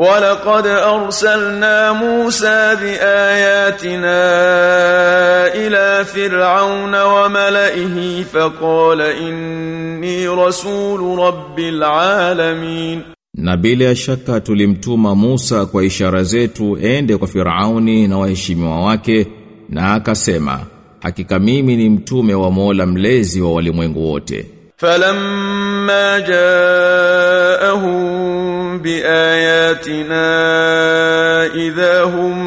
ولقد أرسلنا موسى بآياتنا إلى فرعون وملئه فقال إني رسول رب العالمين Na bila shaka tulimtuma Musa kwa ishara zetu ende kwa Firauni na waheshimiwa wake na akasema hakika mimi ni mtume wa Mola mlezi wa walimwengu wote. فلما جاءهم بآياتنا إذا هم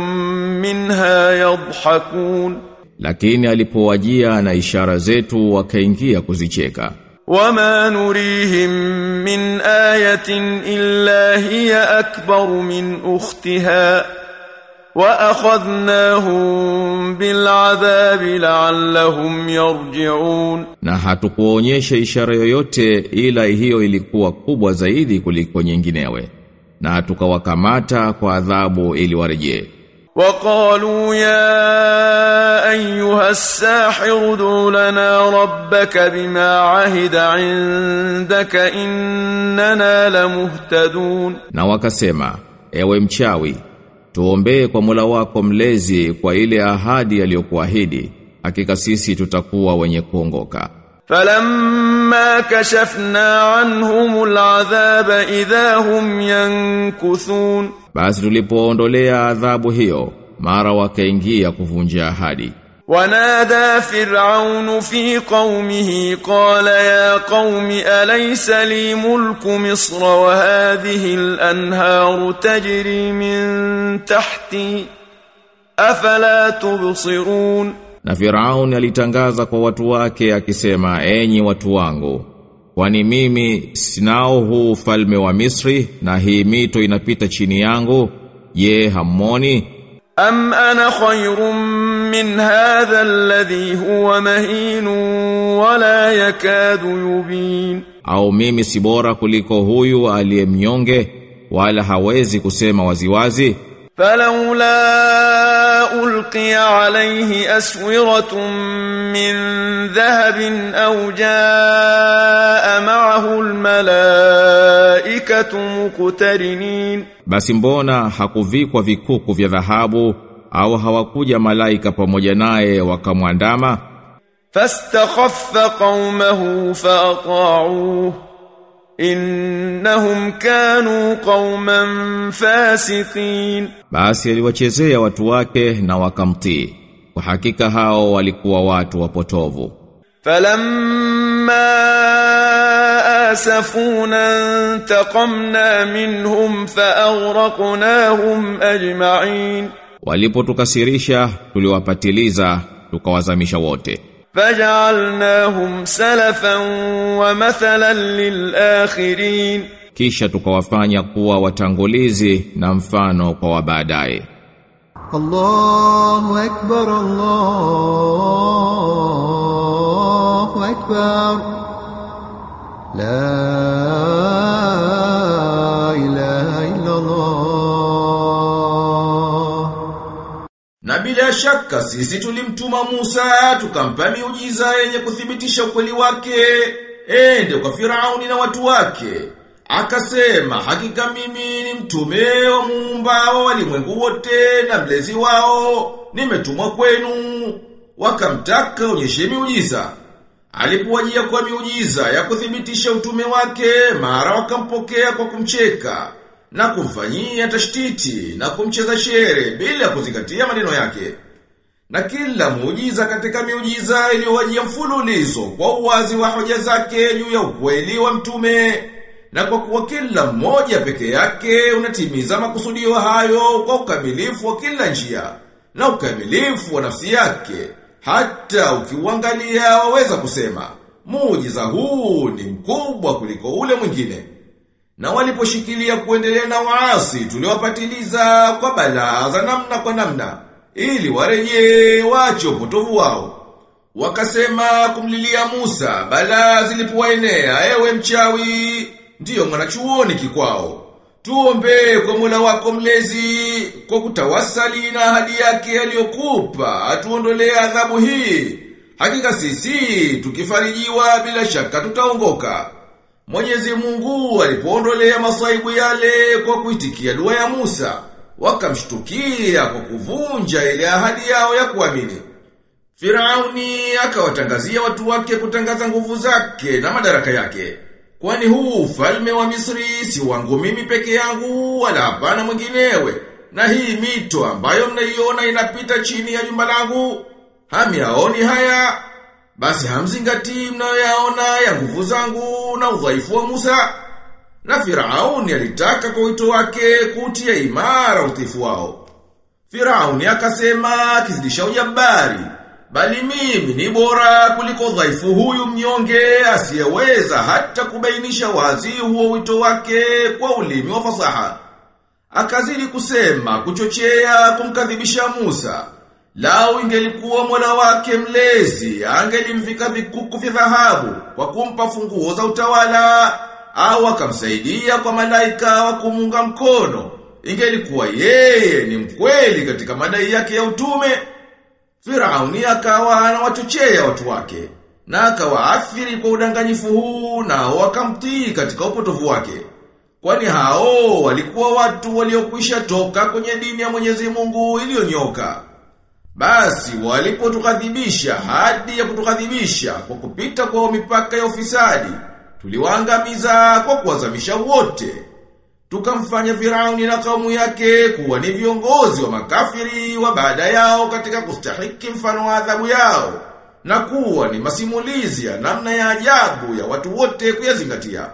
منها يضحكون Lakini alipowajia na ishara zetu wakaingia kuzicheka. وما نريهم من آية إلا هي أكبر من أختها وأخذناهم بالعذاب لعلهم يرجعون Na hatukuonyesha ishara yoyote ila hiyo ilikuwa kubwa zaidi kuliko nyinginewe. Na tukawakamata kwa adhabu ili warejee. وقالوا يا أيها الساحر ادع لنا ربك بما عهد عندك إننا لمهتدون Na wakasema, ewe mchawi, tuombee kwa Mola wako mlezi kwa ile ahadi aliyokuahidi, hakika sisi tutakuwa wenye kuongoka. فلما كشفنا عنهم العذاب إذا هم ينكثون. Basi tulipoondolea adhabu hiyo, mara wakaingia kuvunja ahadi. ونادى فرعون في قومه قال يا قوم أليس لي ملك مصر وهذه الأنهار تجري من تحتي؟ أفلا تبصرون؟ Na Firaun alitangaza kwa watu wake akisema enyi watu wangu kwani mimi sinao huu ufalme wa Misri na hii mito inapita chini yangu ye hamoni am ana khayrun min hadha alladhi huwa mahin wala yakadu yubin. Au mimi si bora kuliko huyu aliyemnyonge wala hawezi kusema waziwazi? Falaula ألقي عليه أسورة من ذهب أو جاء معه الملائكة مقترنين Basi mbona hakuvikwa vikuku vya dhahabu au hawakuja malaika pamoja naye wakamwandama? فاستخف قومه فأطاعوه innahum kanu qauman fasiqin. Basi aliwachezea watu wake na wakamtii. Kwa hakika hao walikuwa watu wapotovu. Falamma asafuna taqamna minhum faaghraqnahum ajma'in. Walipotukasirisha tuliwapatiliza tukawazamisha wote. فجعلناهم سلفا ومثلا للآخرين. كيشة كوافان يقوى وتنغوليزي نمفانو كوابادعي الله أكبر الله أكبر لا أكبر Na bila shaka sisi tulimtuma Musa tukampa miujiza yenye kuthibitisha ukweli wake ende kwa Firauni na watu wake. Akasema hakika mimi ni mtume wa muumba wa walimwengu wote na mlezi wao nimetumwa kwenu. Wakamtaka onyeshe miujiza. Alipowajia kwa miujiza ya kuthibitisha utume wake mara wakampokea kwa kumcheka na kumfanyia tashtiti na kumcheza shere bila kuzingatia maneno yake. Na kila muujiza katika miujiza iliyowajia mfululizo kwa uwazi wa hoja zake juu ya ukweli wa mtume na kwa kuwa kila mmoja peke yake unatimiza makusudio hayo kwa ukamilifu wa kila njia na ukamilifu wa nafsi yake hata ukiuangalia waweza kusema muujiza huu ni mkubwa kuliko ule mwingine. Na waliposhikilia kuendelea na waasi tuliwapatiliza kwa balaa za namna kwa namna ili wareje wacho potovu wao. Wakasema kumlilia Musa balaa zilipowaenea ewe mchawi ndiyo mwanachuoni kikwao. Tuombe kwa Mola wako mlezi kwa kutawasali na ahadi yake aliyokupa atuondolee adhabu hii. Hakika sisi tukifarijiwa bila shaka tutaongoka. Mwenyezi Mungu alipoondolea masaibu yale kwa kuitikia dua ya Musa, wakamshtukia kwa kuvunja ile ahadi yao ya kuamini. Firauni akawatangazia watu wake kutangaza nguvu zake na madaraka yake. Kwani huu ufalme wa Misri si wangu mimi peke yangu wala hapana mwinginewe. Na hii mito ambayo mnaiona inapita chini ya jumba langu, hamiaoni haya. Basi hamzingatii mnayoyaona ya nguvu zangu na udhaifu wa Musa. Na Firauni alitaka kwa wito wake kutia imara utifu wao. Firauni akasema akizidisha ujabari, bali mimi ni bora kuliko dhaifu huyu mnyonge asiyeweza hata kubainisha wazi huo wito wake kwa ulimi wa fasaha. Akazidi kusema kuchochea kumkadhibisha Musa. Lau ingelikuwa mola wake mlezi, angelimvika vikuku vya dhahabu kwa kumpa funguo za utawala, au akamsaidia kwa malaika wa kumunga mkono. Ingelikuwa yeye ni mkweli katika madai yake ya utume. Firauni akawa anawachochea watu wake, na akawaathiri kwa udanganyifu huu na wakamtii katika upotovu wake. Kwani hao walikuwa watu waliokwisha toka kwenye dini ya Mwenyezi Mungu iliyonyoka. Basi walipotukadhibisha hadi ya kutukadhibisha kwa kupita kwa mipaka ya ufisadi, tuliwaangamiza kwa kuwazamisha wote. Tukamfanya Firauni na kaumu yake kuwa ni viongozi wa makafiri wa baada yao katika kustahiki mfano wa adhabu yao na kuwa ni masimulizi ya namna ya ajabu ya watu wote kuyazingatia.